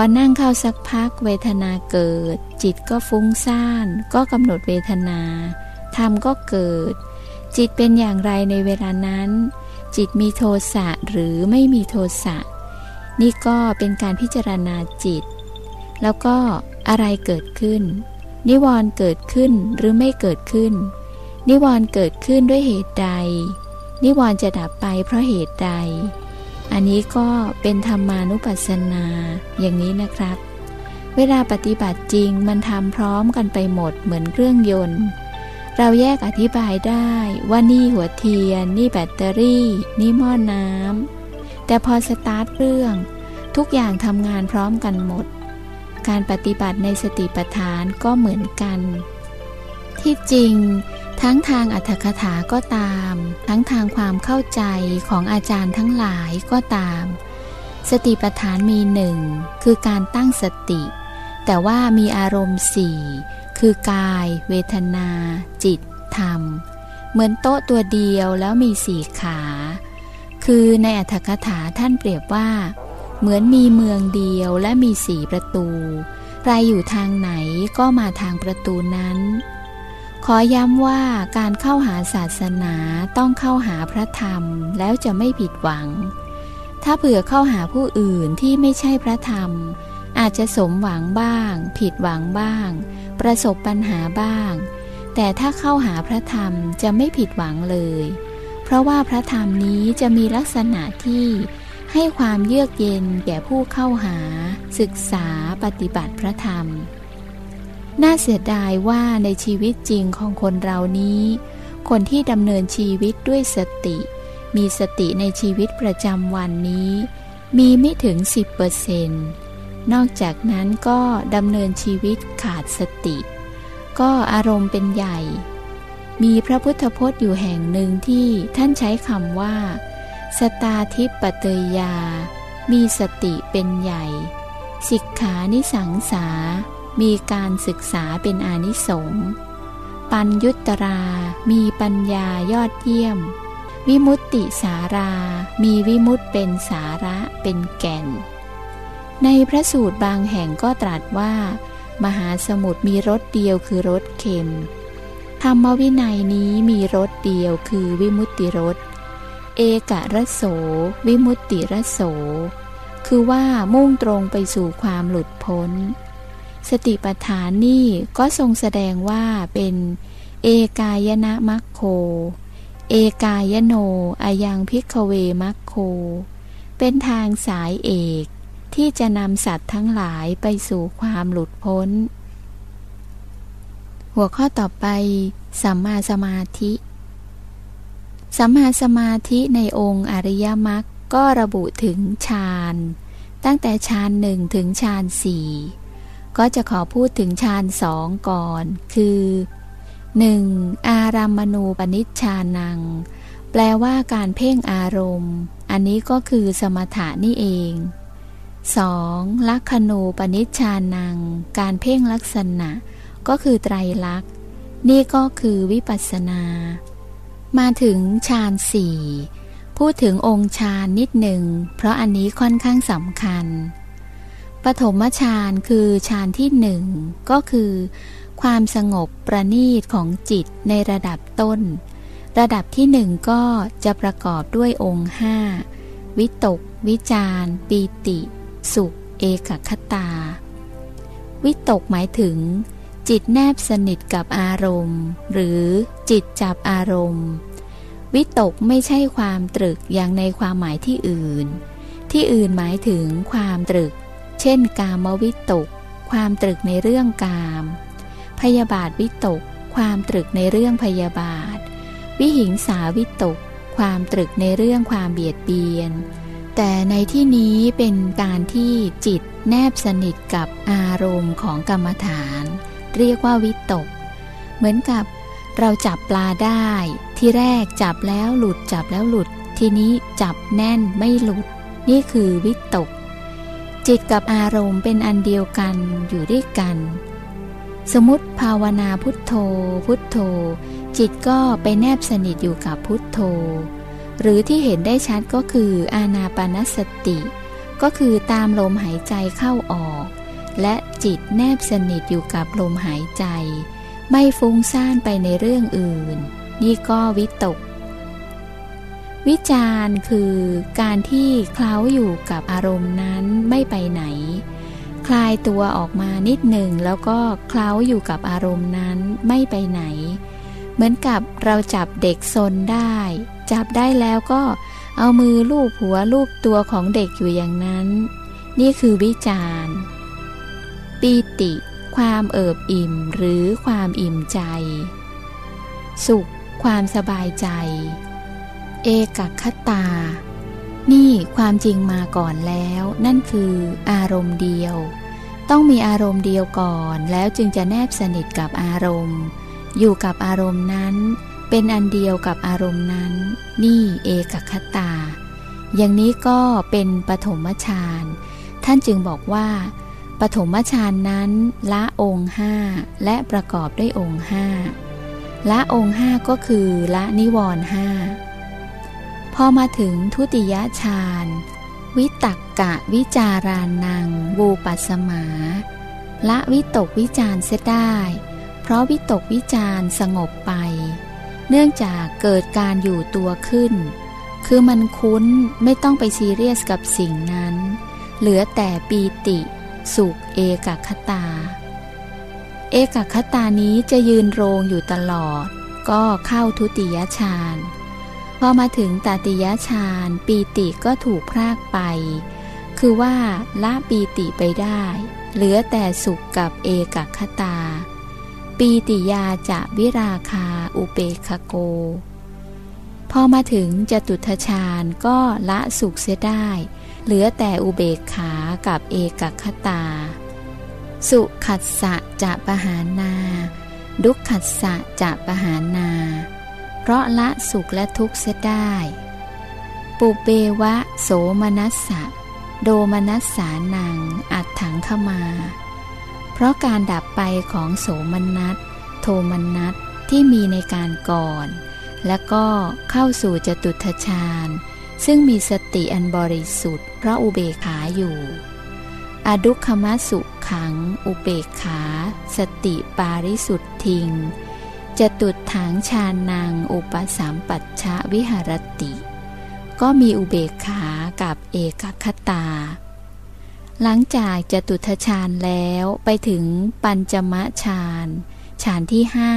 อนั่งเข้าสักพักเวทนาเกิด จิตก็ฟุ้งซ่าน ก็กำหนดเวทนา ธรรมก็เกิด จิตเป็นอย่างไรในเวลานั้น จิตมีโทสะหรือไม่มีโทสะนี่ก็เป็นการพิจารณาจิต แล้วก็อะไรเกิดขึ้น นิวรณ์เกิดขึ้นหรือไม่เกิดขึ้น นิวรณ์เกิดขึ้นด้วยเหตุใด นิวรณ์จะดับไปเพราะเหตุใด อันนี้ก็เป็นธรรมานุปัสสนาอย่างนี้นะครับ เวลาปฏิบัติจริงมันทำพร้อมกันไปหมดเหมือนเครื่องยนต์ เราแยกอธิบายได้ว่านี่หัวเทียน นี่แบตเตอรี่ นี่หม้อน้ำแต่พอสตาร์ทเครื่องทุกอย่างทำงานพร้อมกันหมด การปฏิบัติในสติปัฏฐานก็เหมือนกัน ที่จริง ทั้งทางอรรถกถาก็ตาม ทั้งทางความเข้าใจของอาจารย์ทั้งหลายก็ตาม สติปัฏฐานมีหนึ่งคือการตั้งสติ แต่ว่ามีอารมณ์สี่คือกาย เวทนา จิต ธรรม เหมือนโต๊ะตัวเดียวแล้วมีสี่ขา คือในอัธกถาท่านเปรียบว่า เหมือนมีเมืองเดียวและมีสี่ประตู ใครอยู่ทางไหนก็มาทางประตูนั้น ขอย้ำว่าการเข้าหาศาสนาต้องเข้าหาพระธรรมแล้วจะไม่ผิดหวัง ถ้าเผื่อเข้าหาผู้อื่นที่ไม่ใช่พระธรรม อาจจะสมหวังบ้าง ผิดหวังบ้าง ประสบปัญหาบ้าง แต่ถ้าเข้าหาพระธรรมจะไม่ผิดหวังเลย เพราะว่าพระธรรมนี้จะมีลักษณะที่ให้ความเยือกเย็นแก่ผู้เข้าหา ศึกษาปฏิบัติพระธรรม น่าเสียดายว่าในชีวิตจริงของคนเรานี้ คนที่ดำเนินชีวิตด้วยสติ มีสติในชีวิตประจำวันนี้ มีไม่ถึง 10%เปอร์เซ็นต์นอกจากนั้นก็ดำเนินชีวิตขาดสติ ก็อารมณ์เป็นใหญ่ มีพระพุทธพจน์อยู่แห่งหนึ่งที่ท่านใช้คำว่า สตาทิปเตยยา มีสติเป็นใหญ่ สิกขานิสังสา มีการศึกษาเป็นอานิสงส์ปัญยุตรา มีปัญญายอดเยี่ยม วิมุตติสารา มีวิมุตเป็นสาระเป็นแก่น ในพระสูตรบางแห่งก็ตรัสว่า มหาสมุทรมีรสเดียวคือรสเค็ม ธรรมวินัยนี้มีรสเดียวคือวิมุตติรส เอกรโส วิมุตติรโส คือว่ามุ่งตรงไปสู่ความหลุดพ้น สติปัฏฐานนี่ก็ทรงแสดงว่าเป็น เอกายนะมัคโค เอกายโนอายังพิกเวมัคโค เป็นทางสายเอกที่จะนำสัตว์ทั้งหลายไปสู่ความหลุดพ้น หัวข้อต่อไป สัมมาสมาธิ สัมมาสมาธิในองค์อริยมรรคก็ระบุถึงฌาน ตั้งแต่ฌานหนึ่งถึงฌานสี่ ก็จะขอพูดถึงฌานสองก่อน คือ 1. อารามณูปนิชฌานัง แปลว่าการเพ่งอารมณ์ อันนี้ก็คือสมถะนี่เอง 2. ลักขณูปนิชฌานัง การเพ่งลักษณะ ก็คือไตรลักษณ์ นี่ก็คือวิปัสสนา มาถึงฌานสี่พูดถึงองค์ฌานนิดหนึ่ง เพราะอันนี้ค่อนข้างสำคัญ ฐมฌานคือฌานที่หนึ่งก็คือ ความสงบประณีตของจิตในระดับต้น ระดับที่หนึ่งก็จะประกอบด้วยองค์ห้าวิตก วิจารปีติ สุข เอกคตา วิตกหมายถึง จิตแนบสนิทกับอารมณ์ หรือจิตจับอารมณ์ วิตกไม่ใช่ความตรึกอย่างในความหมายที่อื่น ที่อื่นหมายถึงความตรึก เช่น กามวิตก ความตรึกในเรื่องกาม พยาบาทวิตก ความตรึกในเรื่องพยาบาท วิหิงสาวิตก ความตรึกในเรื่องความเบียดเบียน แต่ในที่นี้เป็นการที่จิตแนบสนิทกับอารมณ์ของกรรมฐาน เรียกว่าวิตก เหมือนกับเราจับปลาได้ ที่แรกจับแล้วหลุดจับแล้วหลุด ทีนี้จับแน่นไม่หลุด นี่คือวิตก จิตกับอารมณ์เป็นอันเดียวกันอยู่ด้วยกัน สมมติภาวนาพุทโธ พุทโธ จิตก็ไปแนบสนิทอยู่กับพุทโธ หรือที่เห็นได้ชัดก็คืออานาปานสติ ก็คือตามลมหายใจเข้าออก และจิตแนบสนิทอยู่กับลมหายใจ ไม่ฟุ้งซ่านไปในเรื่องอื่น นี่ก็วิตก วิจารคือการที่เคล้าอยู่กับอารมณ์นั้นไม่ไปไหน คลายตัวออกมานิดหนึ่งแล้วก็เคล้าอยู่กับอารมณ์นั้นไม่ไปไหน เหมือนกับเราจับเด็กซนได้ จับได้แล้วก็เอามือลูบหัวลูบตัวของเด็กอยู่อย่างนั้น นี่คือวิจารปีติ ความเอิบอิ่มหรือความอิ่มใจ สุข ความสบายใจ เอกคตา นี่ความจริงมาก่อนแล้ว นั่นคืออารมณ์เดียว ต้องมีอารมณ์เดียวก่อนแล้วจึงจะแนบสนิทกับอารมณ์ อยู่กับอารมณ์นั้น เป็นอันเดียวกับอารมณ์นั้น นี่เอกคตา อย่างนี้ก็เป็นปฐมฌานท่านจึงบอกว่าปฐมฌานนั้นละองค์ห้าและประกอบด้วยองค์ห้าละองค์ห้าก็คือละนิวรณ์ห้า พอมาถึงทุติยฌานวิตักกะวิจารานังบูปัสมา ละวิตกวิจารเสียได้ เพราะวิตกวิจารสงบไป เนื่องจากเกิดการอยู่ตัวขึ้น คือมันคุ้นไม่ต้องไปซีเรียสกับสิ่งนั้น เหลือแต่ปีติ สุขเอกคตา เอกคตานี้จะยืนโรงอยู่ตลอด ก็เข้าทุติยฌาน พอมาถึงตติยฌานปีติก็ถูกพรากไป คือว่าละปีติไปได้ เหลือแต่สุขกับเอกคตา ปีติยาจะวิราคาอุเปคโก พอมาถึงจตุทชาญก็ละสุขเสียได้ เหลือแต่อุเบกขากับเอกคตา สุขัสสะจะปหานา ดุขัสสะจะปหานา เพราะละสุขและทุกข์เสียได้ ปุเบวะ โสมนัสสะ โดมนัสสานัง อัดถังขมา เพราะการดับไปของโสมนัส โทมนัสที่มีในการก่อน และก็เข้าสู่จตุทชาญ ซึ่งมีสติอันบริสุทธิ์เพราะอุเบกขาอยู่ อดุขมสุขขัง อุเบกขา สติปาริสุทธิง จะตุดถังชานนางอุปสามปัชชะวิหารติ ก็มีอุเบกขากับเอกคตา หลังจากจะตุทชานแล้วไปถึงปัญจมะฌานฌานที่ห้า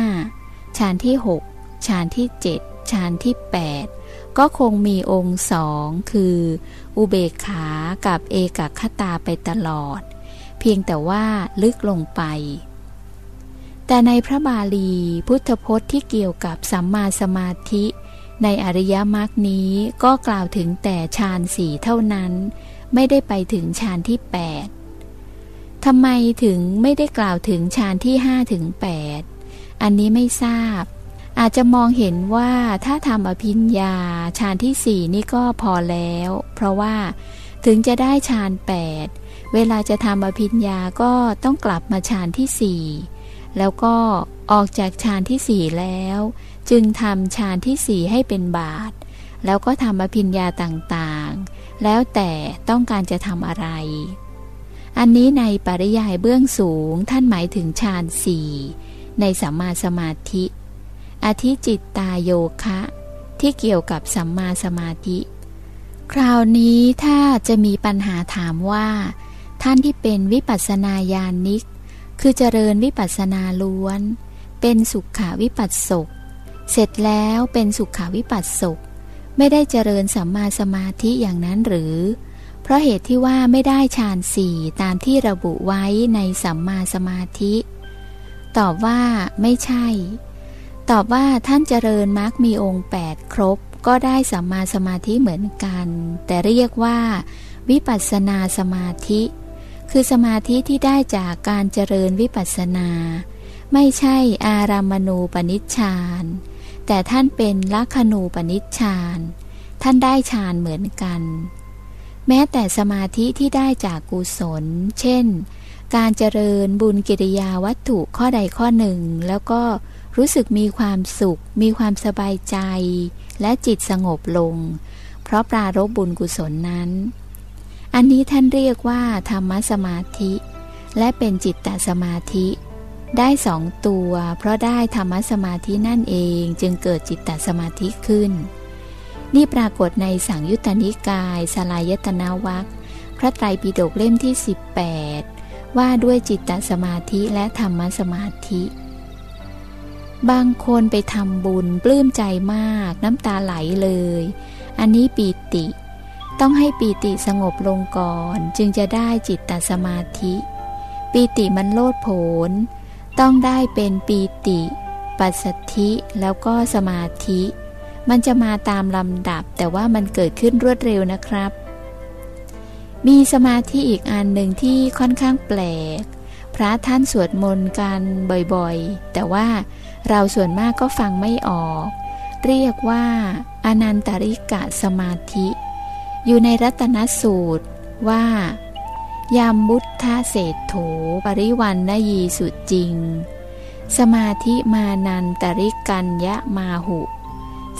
ฌานที่หกฌานที่เจ็ดฌานที่8ก็คงมีองค์สองคือ อุเบกขากับเอกคตาไปตลอด เพียงแต่ว่าลึกลงไป แต่ในพระบาลีพุทธพจน์ที่เกี่ยวกับสัมมาสมาธิ ในอริยมรรคนี้ก็กล่าวถึงแต่ฌานสี่เท่านั้น ไม่ได้ไปถึงฌานที่ 8 ทำไมถึงไม่ได้กล่าวถึงฌานที่5ถึง8อันนี้ไม่ทราบ อาจจะมองเห็นว่าถ้าทำอภิญญาฌานที่สี่นี่ก็พอแล้ว เพราะว่าถึงจะได้ฌานแปดเวลาจะทำอภิญญาก็ต้องกลับมาฌานที่สี่ แล้วก็ออกจากฌานที่สี่แล้ว จึงทำฌานที่สี่ให้เป็นบาท แล้วก็ทำอภิญญาต่างๆ แล้วแต่ต้องการจะทำอะไร อันนี้ในปริยายเบื้องสูงท่านหมายถึงฌานสี่ในสัมมาสมาธิ อธิจิตตาโยคะ ที่เกี่ยวกับสัมมาสมาธิ คราวนี้ถ้าจะมีปัญหาถามว่า ท่านที่เป็นวิปัสสนาญาณิก คือเจริญวิปัสสนาล้วน เป็นสุขาวิปัสสก เสร็จแล้วเป็นสุขาวิปัสสก ไม่ได้เจริญสัมมาสมาธิอย่างนั้นหรือ เพราะเหตุที่ว่าไม่ได้ฌานสี่ตามที่ระบุไว้ในสัมมาสมาธิ ตอบว่าไม่ใช่ ตอบว่าท่านเจริญมรรคมีองค์8ครบก็ได้สัมมาสมาธิเหมือนกัน แต่เรียกว่า วิปัสสนาสมาธิ คือสมาธิที่ได้จากการเจริญวิปัสสนา ไม่ใช่อารามณูปนิชฌานแต่ท่านเป็นลัคนูปนิชฌานท่านได้ฌานเหมือนกัน แม้แต่สมาธิที่ได้จากกุศล เช่น การเจริญบุญกิริยาวัตถุข้อใดข้อหนึ่ง แล้วก็รู้สึกมีความสุข มีความสบายใจ และจิตสงบลง เพราะปรารบบุญกุศลนั้น อันนี้ท่านเรียกว่าธรรมสมาธิ และเป็นจิตตสมาธิ ได้สองตัว เพราะได้ธรรมสมาธินั่นเองจึงเกิดจิตตสมาธิขึ้น นี่ปรากฏในสังยุตตนิกายสลายตนาวัคพระไตรปิฎกเล่มที่ 18 ว่าด้วยจิตตสมาธิและธรรมสมาธิ บางคนไปทำบุญปลื้มใจมากน้ำตาไหลเลย อันนี้ปีติ ต้องให้ปีติสงบลงก่อนจึงจะได้จิตตสมาธิ ปีติมันโลดโผน ต้องได้เป็นปีติ ปัสสธิแล้วก็สมาธิ มันจะมาตามลำดับแต่ว่ามันเกิดขึ้นรวดเร็วนะครับ มีสมาธิอีกอันหนึ่งที่ค่อนข้างแปลก พระท่านสวดมนต์กันบ่อยๆ แต่ว่าเราส่วนมากก็ฟังไม่ออก เรียกว่า อนันตริกะสมาธิ อยู่ในรัตนสูตรว่ายามบุทธเศษโถปริวันนยีสุจริง สมาธิมานันตริกันยะมาหุ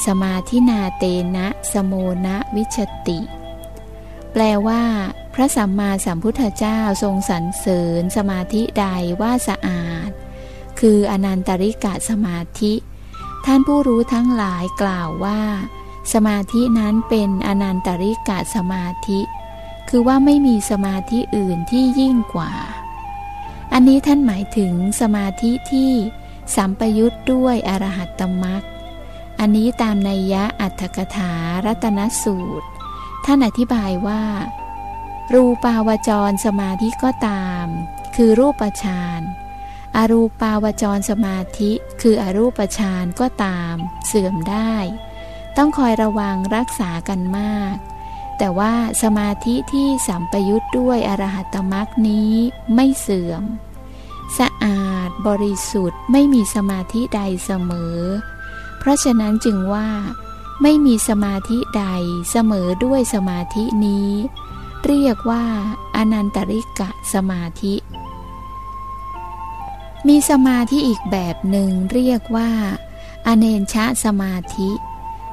สมาธินาเตนะสโมนะวิชติ แปลว่า พระสัมมาสัมพุทธเจ้าทรงสรรเสริญสมาธิใดว่าสะอาด คืออนันตริกะสมาธิ ท่านผู้รู้ทั้งหลายกล่าวว่า สมาธินั้นเป็นอนันตริกะสมาธิ คือว่าไม่มีสมาธิอื่นที่ยิ่งกว่า อันนี้ท่านหมายถึงสมาธิที่สัมปยุทธ์ด้วยอรหัตตมรักอันนี้ตามนัยยะอัตถกถารัตนสูตร ท่านอธิบายว่า รูปาวจรสมาธิก็ตาม คือรูปฌานอรูปาวจรสมาธิ คืออรูปฌานก็ตาม เสื่อมได้ ต้องคอยระวังรักษากันมาก แต่ว่าสมาธิที่สัมปยุทธ์ด้วยอรหัตมรักนี้ไม่เสื่อม สะอาดบริสุทธิ์ไม่มีสมาธิใดเสมอ เพราะฉะนั้นจึงว่า ไม่มีสมาธิใดเสมอด้วยสมาธินี้ เรียกว่าอนันตริกะสมาธิ มีสมาธิอีกแบบหนึ่งเรียกว่า อเนนชะสมาธิ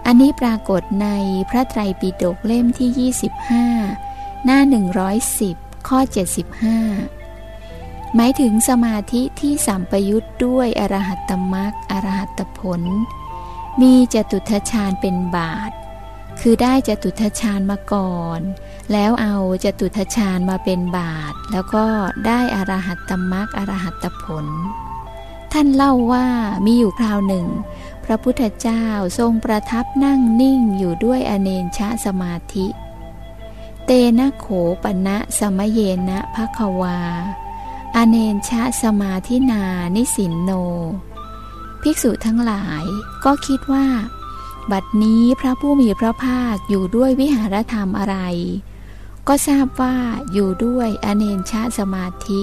อันนี้ปรากฏในพระไตรปิฎกเล่มที่ 25 หน้า 110 ข้อ 75 หมายถึงสมาธิที่สัมปยุทธ์ด้วยอรหัตตมรักอรหัตผล มีจตุทชาญเป็นบาท คือได้จตุทชาญมาก่อน แล้วเอาจตุทชาญมาเป็นบาท แล้วก็ได้อรหัตตมรักอรหัตผล ท่านเล่าว่ามีอยู่คราวหนึ่ง ระพุทธเจ้าทรงประทับนั่งนิ่งอยู่ด้วยอเนนชะสมาธิ เตนะโขปณะสมเยนะภควา อเนนชะสมาธินานิสินโน ภิกษุทั้งหลายก็คิดว่า บัดนี้พระผู้มีพระภาคอยู่ด้วยวิหารธรรมอะไร ก็ทราบว่าอยู่ด้วยอเนนชะสมาธิ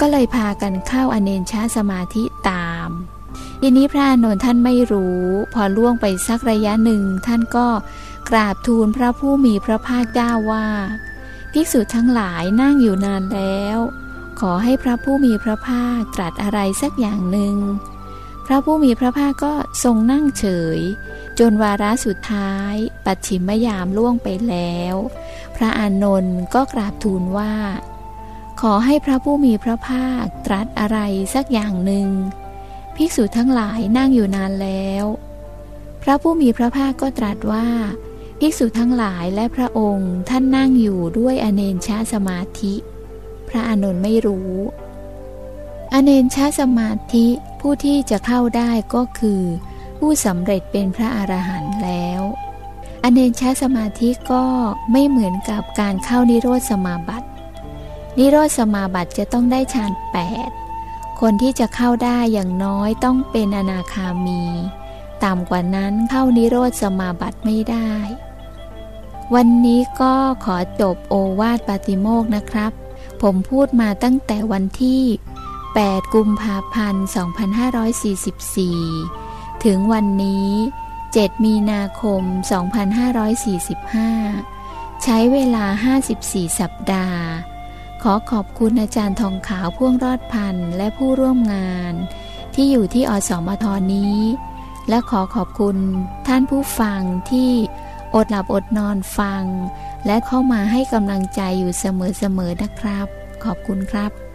ก็เลยพากันเข้าอเนนชะสมาธิตาม ทีนี้พระอานนท์ท่านไม่รู้ พอล่วงไปสักระยะหนึ่ง ท่านก็กราบทูลพระผู้มีพระภาคเจ้าว่า ภิกษุทั้งหลายนั่งอยู่นานแล้ว ขอให้พระผู้มีพระภาคตรัสอะไรสักอย่างหนึ่ง พระผู้มีพระภาคก็ทรงนั่งเฉย จนวาระสุดท้าย ปัจฉิมยามล่วงไปแล้ว พระอานนท์ก็กราบทูลว่า ขอให้พระผู้มีพระภาคตรัสอะไรสักอย่างหนึ่ง ภิกษุทั้งหลายนั่งอยู่นานแล้ว พระผู้มีพระภาคก็ตรัสว่า ภิกษุทั้งหลายและพระองค์ท่านนั่งอยู่ด้วยอเนนชาสมาธิ พระอานนท์ไม่รู้ อเนนชาสมาธิผู้ที่จะเข้าได้ก็คือ ผู้สำเร็จเป็นพระอรหันต์แล้วอเนนชาสมาธิก็ไม่เหมือนกับการเข้านิโรธสมาบัติ นิโรธสมาบัติจะต้องได้ฌานแปด คนที่จะเข้าได้อย่างน้อยต้องเป็นอนาคามี ต่ำกว่านั้นเข้านิโรธสมาบัติไม่ได้ วันนี้ก็ขอจบโอวาทปาติโมกนะครับ ผมพูดมาตั้งแต่วันที่ 8 กุมภาพันธ์ 2544 ถึงวันนี้ 7 มีนาคม 2545 ใช้เวลา 54 สัปดาห์ อขอบคุณอาจารย์ทองขาวพ่วงรอดพันธ์และผู้ร่วมงาน ที่อยู่ที่อสมทนี้ และขอขอบคุณท่านผู้ฟังที่อดหลับอดนอนฟัง และเข้ามาให้กำลังใจอยู่เสมอๆนะครับ ขอบคุณครับ